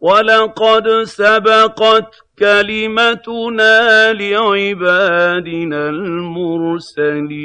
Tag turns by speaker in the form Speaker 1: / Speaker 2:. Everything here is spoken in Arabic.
Speaker 1: وَلَقَدْ سَبَقَتْ كَلِمَتُنَا لِعِبَادِنَا الْمُرْسَلِينَ